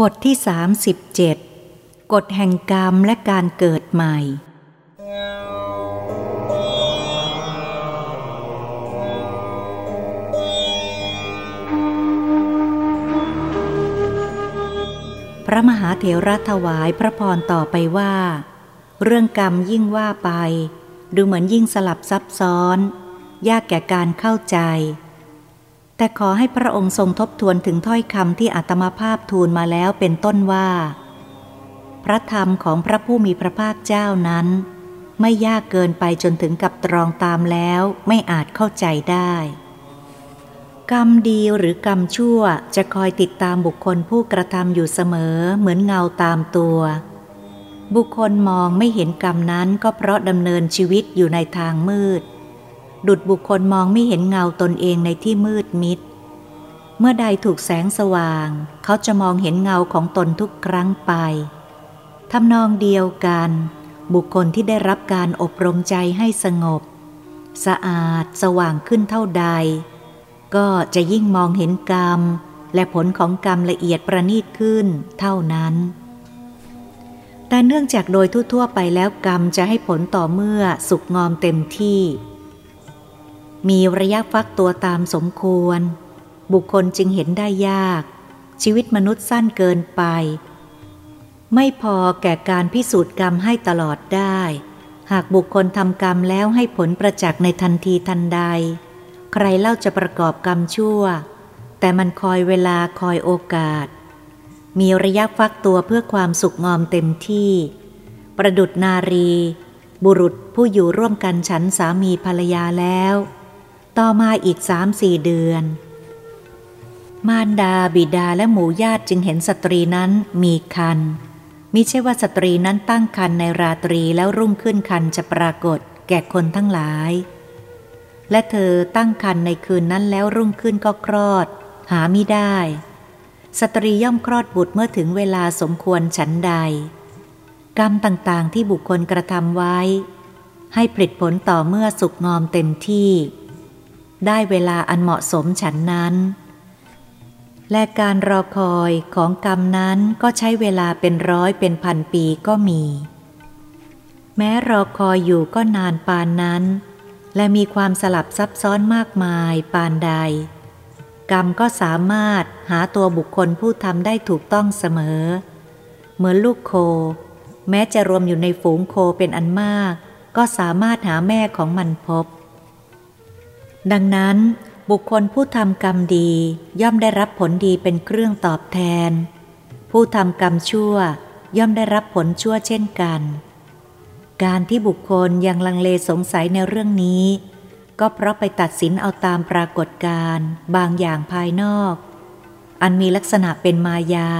บทที่ 37 กฎแห่งกรรมและการเกิดใหม่ พระมหาเถระถวายพระพรต่อไปว่า เรื่องกรรมยิ่งว่าไป ดูเหมือนยิ่งสลับซับซ้อน ยากแก่การเข้าใจ แต่ขอให้พระองค์ทรงทบทวนถึงถ้อยคำที่อาตมาภาพทูลมาแล้วเป็นต้นว่า พระธรรมของพระผู้มีพระภาคเจ้านั้น ไม่ยากเกินไปจนถึงกับตรองตามแล้วไม่อาจเข้าใจได้ กรรมดีหรือกรรมชั่วจะคอยติดตามบุคคลผู้กระทำอยู่เสมอเหมือนเงาตามตัว บุคคลมองไม่เห็นกรรมนั้นก็เพราะดำเนินชีวิตอยู่ในทางมืด ดุดบุคคลมองไม่เห็นเงาตนเองในที่มืดมิด เมื่อใดถูกแสงสว่าง เขาจะมองเห็นเงาของตนทุกครั้งไปทำนองเดียวกัน บุคคลที่ได้รับการอบรมใจให้สงบ สะอาดสว่างขึ้นเท่าใด ก็จะยิ่งมองเห็นกรรม และผลของกรรมละเอียดประณีตขึ้นเท่านั้นแต่เนื่องจากโดยทั่วๆไปแล้วกรรมจะให้ผลต่อเมื่อสุกงอมเต็มที่ มีระยะฟักตัวตามสมควร บุคคลจึงเห็นได้ยาก ชีวิตมนุษย์สั้นเกินไป ไม่พอแก่การพิสูจน์กรรมให้ตลอดได้ หากบุคคลทำกรรมแล้วให้ผลประจักษ์ในทันทีทันใด ใครเล่าจะประกอบกรรมชั่ว แต่มันคอยเวลาคอยโอกาส มีระยะฟักตัวเพื่อความสุขงอมเต็มที่ ประดุดนารี บุรุษผู้อยู่ร่วมกันฉันสามีภรรยาแล้ว ต่อมาอีกสามสี่เดือน มารดาบิดาและหมู่ญาติจึงเห็นสตรีนั้นมีคันมิใช่ว่าสตรีนั้นตั้งคันในราตรีแล้วรุ่งขึ้นคันจะปรากฏแก่คนทั้งหลาย และเธอตั้งคันในคืนนั้นแล้วรุ่งขึ้นก็คลอด หาไม่ได้ สตรีย่อมคลอดบุตรเมื่อถึงเวลาสมควรฉันใด กรรมต่างๆที่บุคคลกระทำไว้ ให้ผลิตผลต่อเมื่อสุกงอมเต็มที่ ได้เวลาอันเหมาะสมฉันนั้น และการรอคอยของกรรมนั้นก็ใช้เวลาเป็นร้อยเป็นพันปีก็มี แม้รอคอยอยู่ก็นานปานนั้น และมีความสลับซับซ้อนมากมายปานใด กรรมก็สามารถหาตัวบุคคลผู้ทำได้ถูกต้องเสมอ เหมือนลูกโค แม้จะรวมอยู่ในฝูงโคเป็นอันมาก ก็สามารถหาแม่ของมันพบ ดังนั้น บุคคลผู้ทำกรรมดีย่อมได้รับผลดีเป็นเครื่องตอบแทน ผู้ทำกรรมชั่วย่อมได้รับผลชั่วเช่นกัน การที่บุคคลยังลังเลสงสัยในเรื่องนี้ ก็เพราะไปตัดสินเอาตามปรากฏการณ์บางอย่างภายนอก อันมีลักษณะเป็นมายา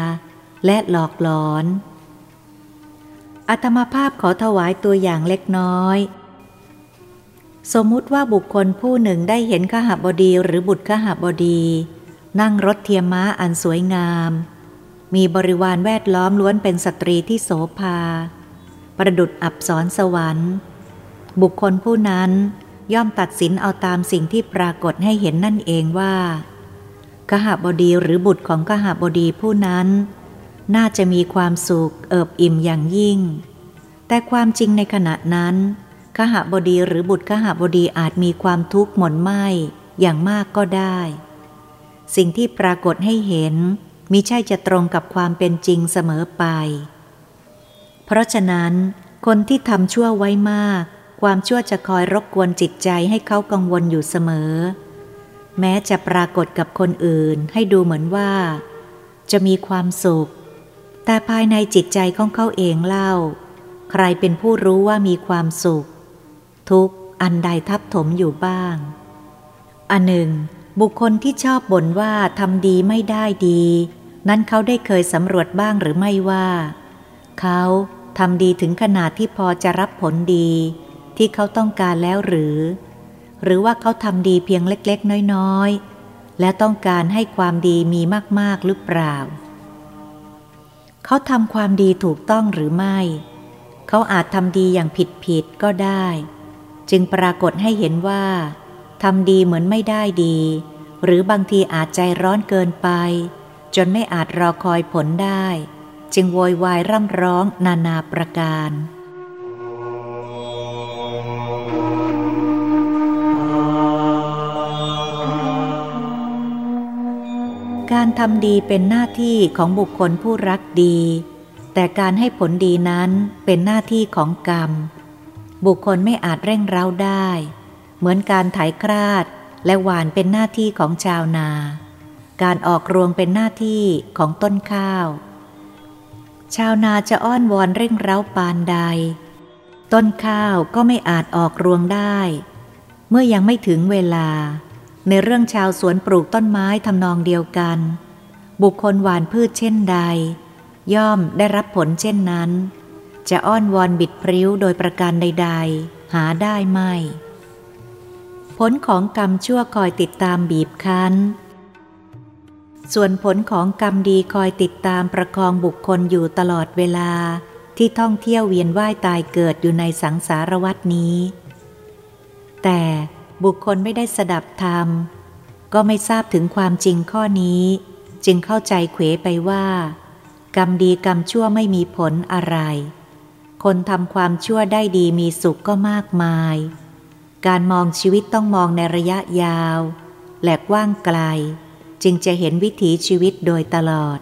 และหลอกหลอนอัตมาภาพขอถวายตัวอย่างเล็กน้อย สมมุติว่าบุคคลผู้หนึ่งได้เห็นขหบดีหรือบุตรขหบดี นั่งรถเทียมม้าอันสวยงาม มีบริวารแวดล้อมล้วนเป็นสตรีที่โสภา ประดุดอับสรสวรรค์ บุคคลผู้นั้นย่อมตัดสินเอาตามสิ่งที่ปรากฏให้เห็นนั่นเองว่าขหบดีหรือบุตรของขหบดีผู้นั้น น่าจะมีความสุขเอิบอิ่มอย่างยิ่ง แต่ความจริงในขณะนั้น ขหบดีหรือบุตรขหบดีอาจมีความทุกข์หม่นไหมอย่างมากก็ได้ สิ่งที่ปรากฏให้เห็นมิใช่จะตรงกับความเป็นจริงเสมอไป เพราะฉะนั้น คนที่ทำชั่วไว้มาก ความชั่วจะคอยรบกวนจิตใจให้เขากังวลอยู่เสมอ แม้จะปรากฏกับคนอื่นให้ดูเหมือนว่า จะมีความสุข แต่ภายในจิตใจของเขาเองเล่า ใครเป็นผู้รู้ว่ามีความสุข ทุกอันใดทับถมอยู่บ้าง อันหนึ่ง บุคคลที่ชอบบ่นว่าทำดีไม่ได้ดี นั้นเขาได้เคยสำรวจบ้างหรือไม่ว่า เขาทำดีถึงขนาดที่พอจะรับผลดี ที่เขาต้องการแล้วหรือ หรือว่าเขาทำดีเพียงเล็กๆ น้อยๆ และต้องการให้ความดีมีมากๆหรือเปล่า เขาทำความดีถูกต้องหรือไม่ เขาอาจทำดีอย่างผิดๆก็ได้ จึงปรากฏให้เห็นว่าทำดีเหมือนไม่ได้ดี หรือบางทีอาจใจร้อนเกินไป จนไม่อาจรอคอยผลได้ จึงโวยวายร่ำร้องนานาประการการทำดีเป็นหน้าที่ของบุคคลผู้รักดี แต่การให้ผลดีนั้นเป็นหน้าที่ของกรรม บุคคลไม่อาจเร่งเร้าได้ เหมือนการไถคราดและหวานเป็นหน้าที่ของชาวนา การออกรวงเป็นหน้าที่ของต้นข้าว ชาวนาจะอ้อนวอนเร่งเร้าปานใด ต้นข้าวก็ไม่อาจออกรวงได้ เมื่อยังไม่ถึงเวลา ในเรื่องชาวสวนปลูกต้นไม้ทำนองเดียวกัน บุคคลหวานพืชเช่นใด ย่อมได้รับผลเช่นนั้น จะอ้อนวอนบิดพริ้วโดยประการใด ๆ หาได้ไม่ ผลของกรรมชั่วคอยติดตามบีบคั้น ส่วนผลของกรรมดีคอยติดตามประคองบุคคลอยู่ตลอดเวลาที่ท่องเที่ยวเวียนว่ายตายเกิดอยู่ในสังสารวัตนี้ แต่บุคคลไม่ได้สดับธรรม ก็ไม่ทราบถึงความจริงข้อนี้ จึงเข้าใจเขวไปว่า กรรมดีกรรมชั่วไม่มีผลอะไร คนทำความชั่วได้ดีมีสุขก็มากมาย การมองชีวิตต้องมองในระยะยาว และกว้างไกล จึงจะเห็นวิถีชีวิตโดยตลอด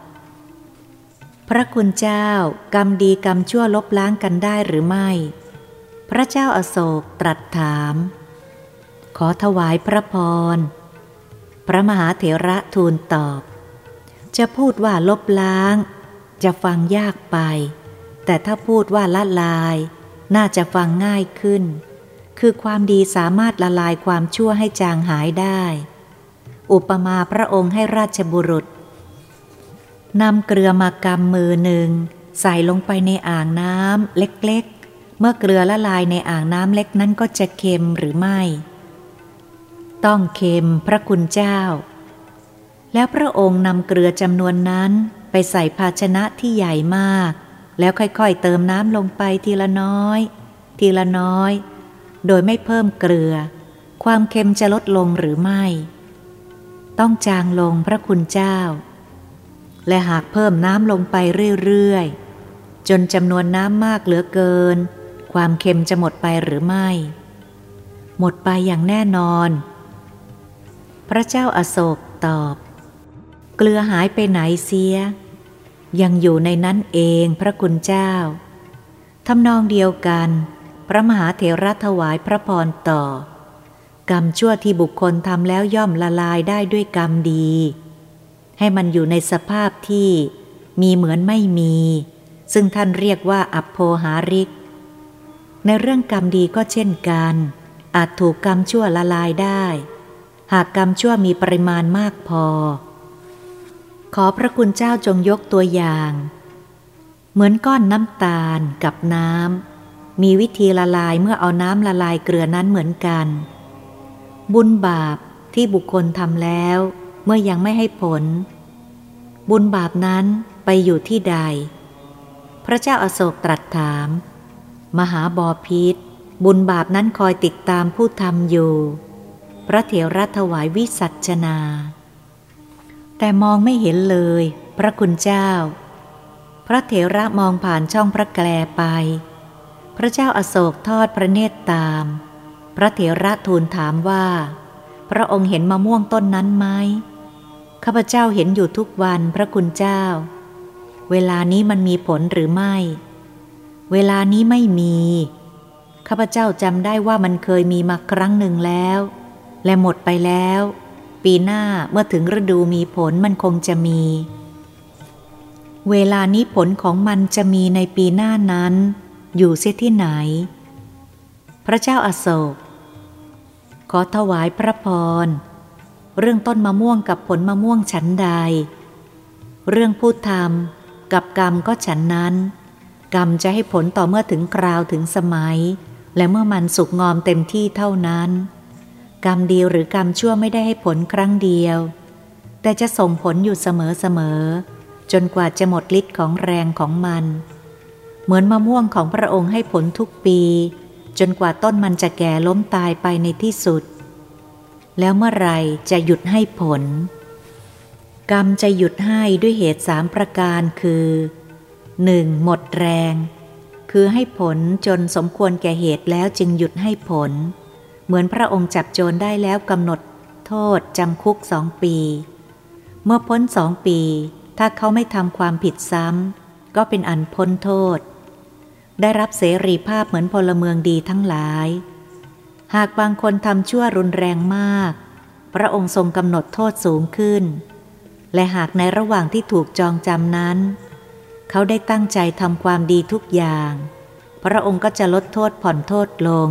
พระคุณเจ้ากรรมดีกรรมชั่วลบล้างกันได้หรือไม่ พระเจ้าอาโศกตรัสถาม ขอถวายพระพร พระมหาเถระทูลตอบ จะพูดว่าลบล้าง จะฟังยากไป แต่ถ้าพูดว่าละลาย น่าจะฟังง่ายขึ้น คือความดีสามารถละลายความชั่วให้จางหายได้ อุปมาพระองค์ให้ราชบุรุษนำเกลือมากำมือหนึ่ง ใส่ลงไปในอ่างน้ำเล็กๆ เมื่อเกลือละลายในอ่างน้ำเล็กนั้นก็จะเค็มหรือไม่ ต้องเค็มพระคุณเจ้า แล้วพระองค์นำเกลือจำนวนนั้นไปใส่ภาชนะที่ใหญ่มาก แล้วค่อยๆเติมน้ำลงไปทีละน้อย ทีละน้อย โดยไม่เพิ่มเกลือ ความเค็มจะลดลงหรือไม่ ต้องจางลงพระคุณเจ้า และหากเพิ่มน้ำลงไปเรื่อยๆ จนจำนวนน้ำมากเหลือเกิน ความเค็มจะหมดไปหรือไม่ หมดไปอย่างแน่นอน พระเจ้าอาโศกตอบ เกลือหายไปไหนเสีย ยังอยู่ในนั้นเองพระคุณเจ้าทำนองเดียวกัน พระมหาเถระถวายพระพรต่อ กรรมชั่วที่บุคคลทำแล้วย่อมละลายได้ด้วยกรรมดี ให้มันอยู่ในสภาพที่มีเหมือนไม่มี ซึ่งท่านเรียกว่าอัปโพหาริก ในเรื่องกรรมดีก็เช่นกัน อาจถูกกรรมชั่วละลายได้ หากกรรมชั่วมีปริมาณมากพอ ขอพระคุณเจ้าจงยกตัวอย่าง เหมือนก้อนน้ำตาลกับน้ำมีวิธีละลายเมื่อเอาน้ำละลายเกลือนั้นเหมือนกัน บุญบาปที่บุคคลทำแล้ว เมื่อยังไม่ให้ผล บุญบาปนั้นไปอยู่ที่ใด พระเจ้าอาโศกตรัสถาม มหาบอพิษบุญบาปนั้นคอยติดตามผู้ทำอยู่ พระเถระถวายวิสัชนา แต่มองไม่เห็นเลย พระคุณเจ้า พระเถระมองผ่านช่องพระแกลไป พระเจ้าอาโศกทอดพระเนตรตาม พระเถระทูลถามว่า พระองค์เห็นมะม่วงต้นนั้นไหมข้าพเจ้าเห็นอยู่ทุกวันพระคุณเจ้า เวลานี้มันมีผลหรือไม่ เวลานี้ไม่มีข้าพเจ้าจำได้ว่ามันเคยมีมาครั้งหนึ่งแล้ว และหมดไปแล้ว ปีหน้าเมื่อถึงฤดูมีผลมันคงจะมี เวลานี้ผลของมันจะมีในปีหน้านั้น อยู่เสียที่ไหน พระเจ้าอาโศก ขอถวายพระพร เรื่องต้นมะม่วงกับผลมะม่วงฉันใด เรื่องผู้ทำกับกรรมก็ฉันนั้น กรรมจะให้ผลต่อเมื่อถึงคราวถึงสมัย และเมื่อมันสุกงอมเต็มที่เท่านั้น กรรมดีหรือกรรมชั่วไม่ได้ให้ผลครั้งเดียว แต่จะส่งผลอยู่เสมอๆจนกว่าจะหมดฤทธิ์ของแรงของมัน เหมือนมะม่วงของพระองค์ให้ผลทุกปี จนกว่าต้นมันจะแก่ล้มตายไปในที่สุด แล้วเมื่อไรจะหยุดให้ผล กรรมจะหยุดให้ด้วยเหตุสามประการคือ 1. หมดแรง คือให้ผลจนสมควรแก่เหตุแล้วจึงหยุดให้ผล เหมือนพระองค์จับโจรได้แล้วกำหนดโทษจำคุกสองปี เมื่อพ้นสองปี ถ้าเขาไม่ทำความผิดซ้ำก็เป็นอันพ้นโทษ ได้รับเสรีภาพเหมือนพลเมืองดีทั้งหลาย หากบางคนทำชั่วรุนแรงมาก พระองค์ทรงกำหนดโทษสูงขึ้น และหากในระหว่างที่ถูกจองจำนั้น เขาได้ตั้งใจทำความดีทุกอย่าง พระองค์ก็จะลดโทษผ่อนโทษลง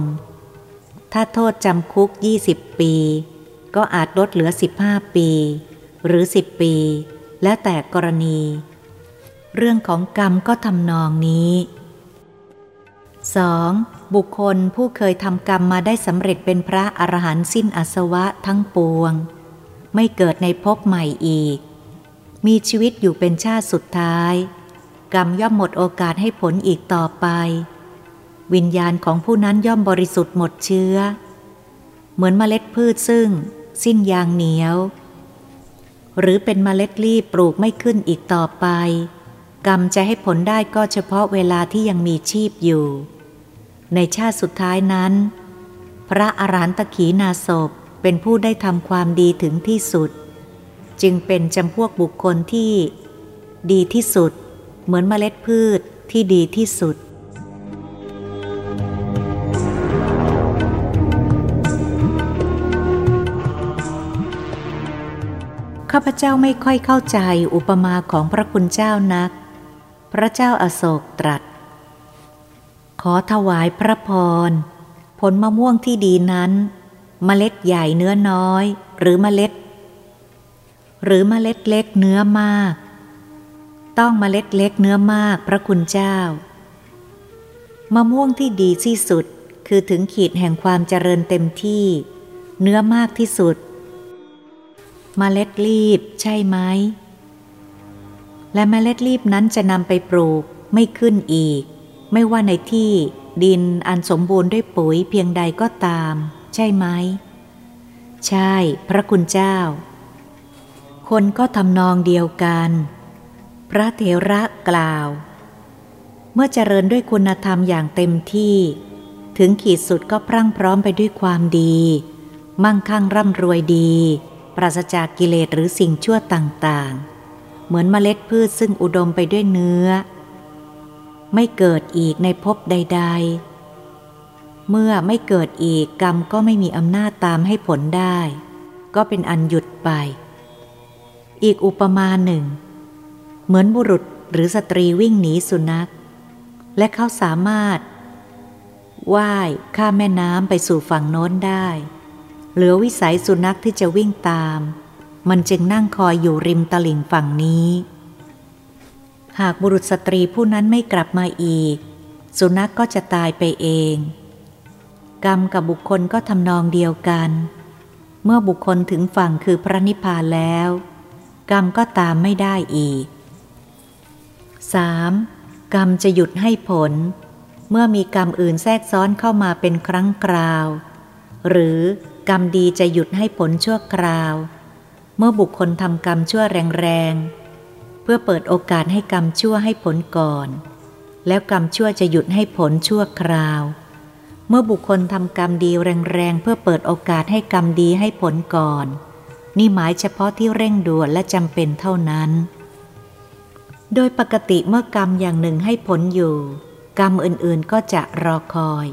ถ้าโทษจำคุก 20 ปี ก็อาจลดเหลือ 15 ปี หรือ 10 ปี แล้วแต่กรณี เรื่องของกรรมก็ทำนองนี้ 2. บุคคลผู้เคยทำกรรมมาได้สำเร็จเป็นพระอรหันต์สิ้นอสวะทั้งปวง ไม่เกิดในภพใหม่อีก มีชีวิตอยู่เป็นชาติสุดท้าย กรรมย่อมหมดโอกาสให้ผลอีกต่อไป วิญญาณของผู้นั้นย่อมบริสุทธิ์หมดเชื้อ เหมือนเมล็ดพืชซึ่ง สิ้นยางเหนียว หรือเป็นเมล็ดรีบปลูกไม่ขึ้นอีกต่อไป กรรมจะให้ผลได้ก็เฉพาะเวลาที่ยังมีชีพอยู่ ในชาติสุดท้ายนั้น พระอรหันตขีนาศพเป็นผู้ได้ทำความดีถึงที่สุด จึงเป็นจำพวกบุคคลที่ ดีที่สุด เหมือนเมล็ดพืชที่ดีที่สุด ข้าพเจ้าไม่ค่อยเข้าใจอุปมาของพระคุณเจ้านัก พระเจ้าอาโศกตรัส ขอถวายพระพร ผลมะม่วงที่ดีนั้นเมล็ดใหญ่เนื้อน้อย หรือเมล็ด หรือเมล็ดเล็กเนื้อมาก ต้องมเมล็ดเล็กเนื้อมากพระคุณเจ้า มะม่วงที่ดีที่สุดคือถึงขีดแห่งความเจริญเต็มที่ เนื้อมากที่สุด มเมล็ดรีบใช่ไหม และมเมล็ดรีบนั้นจะนำไปปลูกไม่ขึ้นอีก ไม่ว่าในที่ดินอันสมบูรณ์ด้วยปุ๋ยเพียงใดก็ตาม ใช่ไหม ใช่ พระคุณเจ้า คนก็ทำนองเดียวกัน พระเถระกล่าว เมื่อเจริญด้วยคุณธรรมอย่างเต็มที่ ถึงขีดสุดก็พรั่งพร้อมไปด้วยความดี มั่งคั่งร่ำรวยดี ราศจากกิเลสหรือสิ่งชั่วต่างๆ เหมือนเมล็ดพืชซึ่งอุดมไปด้วยเนื้อ ไม่เกิดอีกในภพใด ๆ เมื่อไม่เกิดอีกกรรมก็ไม่มีอำนาจตามให้ผลได้ ก็เป็นอันหยุดไป อีกอุปมาหนึ่ง เหมือนบุรุษหรือสตรีวิ่งหนีสุนัข และเขาสามารถว่ายข้ามแม่น้ำไปสู่ฝั่งโน้นได้ เหลือวิสัยสุนัขที่จะวิ่งตาม มันจึงนั่งคอยอยู่ริมตลิ่งฝั่งนี้ หากบุรุษสตรีผู้นั้นไม่กลับมาอีก สุนัขกก็จะตายไปเอง กรรมกับบุคคลก็ทำนองเดียวกัน เมื่อบุคคลถึงฝั่งคือพระนิพพานแล้ว กรรมก็ตามไม่ได้อีก 3. กรรมจะหยุดให้ผล เมื่อมีกรรมอื่นแทรกซ้อนเข้ามาเป็นครั้งคราว หรือ รรมดีจะหยุดให้ผลชั่วคราว เมื่อบุคคลทำกรรมชั่วแรงๆ เพื่อเปิดโอกาสให้กรรมชั่วให้ผลก่อน แล้วกรรมชั่วจะหยุดให้ผลชั่วคราว เมื่อบุคคลทำกรรมดีแรงๆ เพื่อเปิดโอกาสให้กรรมดีให้ผลก่อน นี่หมายเฉพาะที่เร่งด่วนและจำเป็นเท่านั้น โดยปกติเมื่อกรรมอย่างหนึ่งให้ผลอยู่ กรรมอื่นๆก็จะรอคอย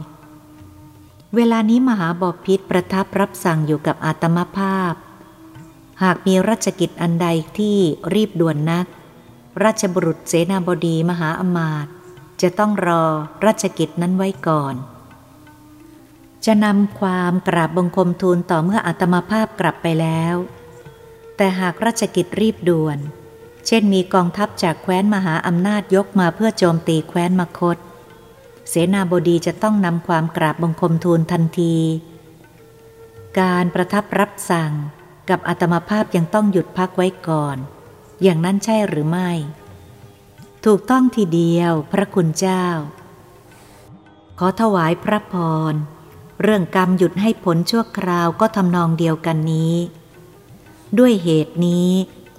เวลานี้มหาบอพิษประทับรับสั่งอยู่กับอาตมภาพ หากมีราชกิจอันใดที่รีบด่วนนัก ราชบุรุษเสนาบดีมหาอมาตย์จะต้องรอราชกิจนั้นไว้ก่อน จะนำความกราบบังคมทูลต่อเมื่ออาตมาภาพกลับไปแล้ว แต่หากราชกิจรีบด่วน เช่นมีกองทัพจากแคว้นมหาอำนาจยกมาเพื่อโจมตีแคว้นมคต เสนาบดีจะต้องนำความกราบบังคมทูลทันที การประทับรับสั่งกับอัตมภาพยังต้องหยุดพักไว้ก่อน อย่างนั้นใช่หรือไม่ ถูกต้องทีเดียวพระคุณเจ้า ขอถวายพระพร เรื่องกรรมหยุดให้ผลชั่วคราวก็ทำนองเดียวกันนี้ ด้วยเหตุนี้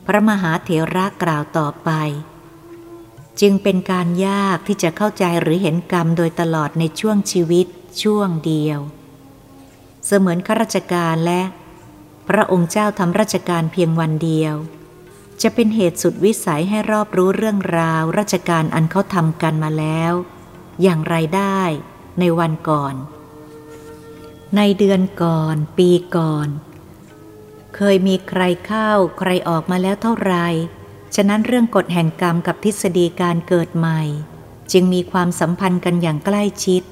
พพระมหาเถระกล่าวต่อไป จึงเป็นการยากที่จะเข้าใจหรือเห็นกรรมโดยตลอดในช่วงชีวิตช่วงเดียว เสมือนข้าราชการและ พระองค์เจ้าทำราชการเพียงวันเดียว จะเป็นเหตุสุดวิสัยให้รอบรู้เรื่องราวราชการอันเขาทำกันมาแล้ว อย่างไรได้ในวันก่อน ในเดือนก่อน ปีก่อน เคยมีใครเข้าใครออกมาแล้วเท่าไหร่ ฉะนั้นเรื่องกฎแห่งกรรมกับทฤษฎีการเกิดใหม่ จึงมีความสัมพันธ์กันอย่างใกล้ชิด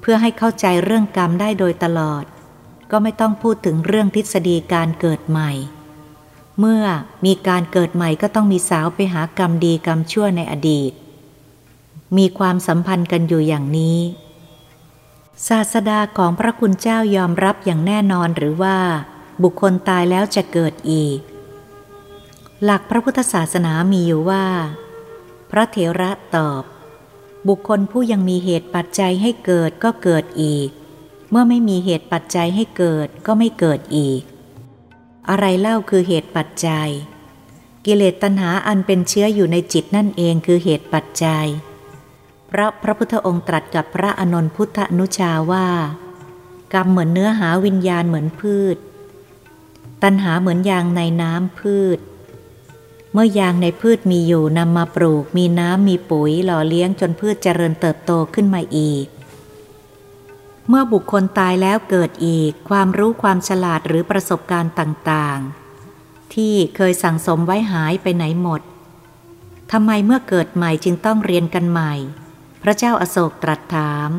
เพื่อให้เข้าใจเรื่องกรรมได้โดยตลอด ก็ไม่ต้องพูดถึงเรื่องทฤษฎีการเกิดใหม่ เมื่อมีการเกิดใหม่ก็ต้องมีสาวไปหากรรมดีกรรมชั่วในอดีต มีความสัมพันธ์กันอยู่อย่างนี้ ศาสดาของพระคุณเจ้ายอมรับอย่างแน่นอนหรือว่า บุคคลตายแล้วจะเกิดอีก หลักพระพุทธศาสนามีอยู่ว่า พระเถระตอบ บุคคลผู้ยังมีเหตุปัจจัยให้เกิดก็เกิดอีก เมื่อไม่มีเหตุปัจจัยให้เกิดก็ไม่เกิดอีก อะไรเล่าคือเหตุปัจจัย กิเลสตัณหาอันเป็นเชื้ออยู่ในจิตนั่นเองคือเหตุปัจจัย พระพระพุทธองค์ตรัสกับพระอนนพุทธนุชาว่ากรรมเหมือนเนื้อหาวิญญาณเหมือนพืช ตัณหาเหมือนยางในน้ำพืช เมื่อยางในพืชมีอยู่นำมาปลูก มีน้ำมีปุ๋ยหล่อเลี้ยงจนพืชเจริญเติบโตขึ้นมาอีก เมื่อบุคคลตายแล้วเกิดอีก ความรู้ความฉลาดหรือประสบการณ์ต่างๆ ที่เคยสั่งสมไว้หายไปไหนหมดทำไมเมื่อเกิดใหม่จึงต้องเรียนกันใหม่ พระเจ้าอาโศกตรัสถาม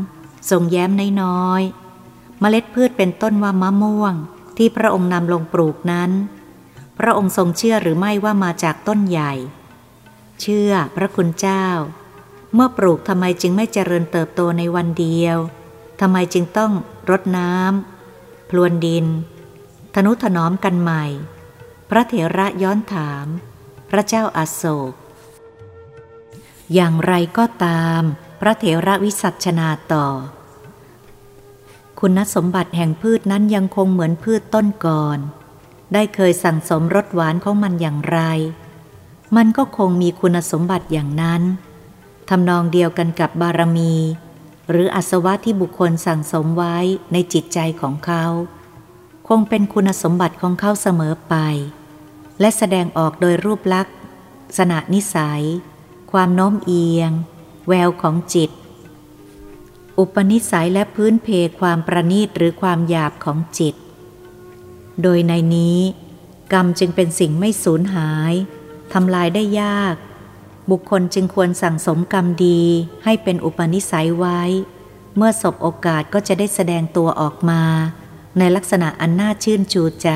ทรงแย้มน้อยๆเมล็ดพืชเป็นต้นว่ามะม่วง ที่พระองค์นำลงปลูกนั้น พระองค์ทรงเชื่อหรือไม่ว่ามาจากต้นใหญ่ เชื่อพระคุณเจ้า เมื่อปลูกทำไมจึงไม่เจริญเติบโตในวันเดียวทำไมจึงต้องรดน้ำพลวนดินทนุถนอมกันใหม่ พระเถระย้อนถาม พระเจ้าอาโศก อย่างไรก็ตาม พระเถระวิสัชนาต่อ คุณสมบัติแห่งพืชนั้นยังคงเหมือนพืชต้นก่อน ได้เคยสั่งสมรสหวานของมันอย่างไร มันก็คงมีคุณสมบัติอย่างนั้น ทำนองเดียวกันกับบารมี หรืออสวะที่บุคคลสั่งสมไว้ในจิตใจของเขา คงเป็นคุณสมบัติของเขาเสมอไป และแสดงออกโดยรูปลักษณ์สนานิสัย ความโน้มเอียง แววของจิต อุปนิสัยและพื้นเพความประณีตหรือความหยาบของจิต โดยในนี้ กรรมจึงเป็นสิ่งไม่สูญหายทำลายได้ยาก บุคคลจึงควรสั่งสมกรรมดีให้เป็นอุปนิสัยไว้ เมื่อสบโอกาสก็จะได้แสดงตัวออกมา ในลักษณะอันน่าชื่นชูใจ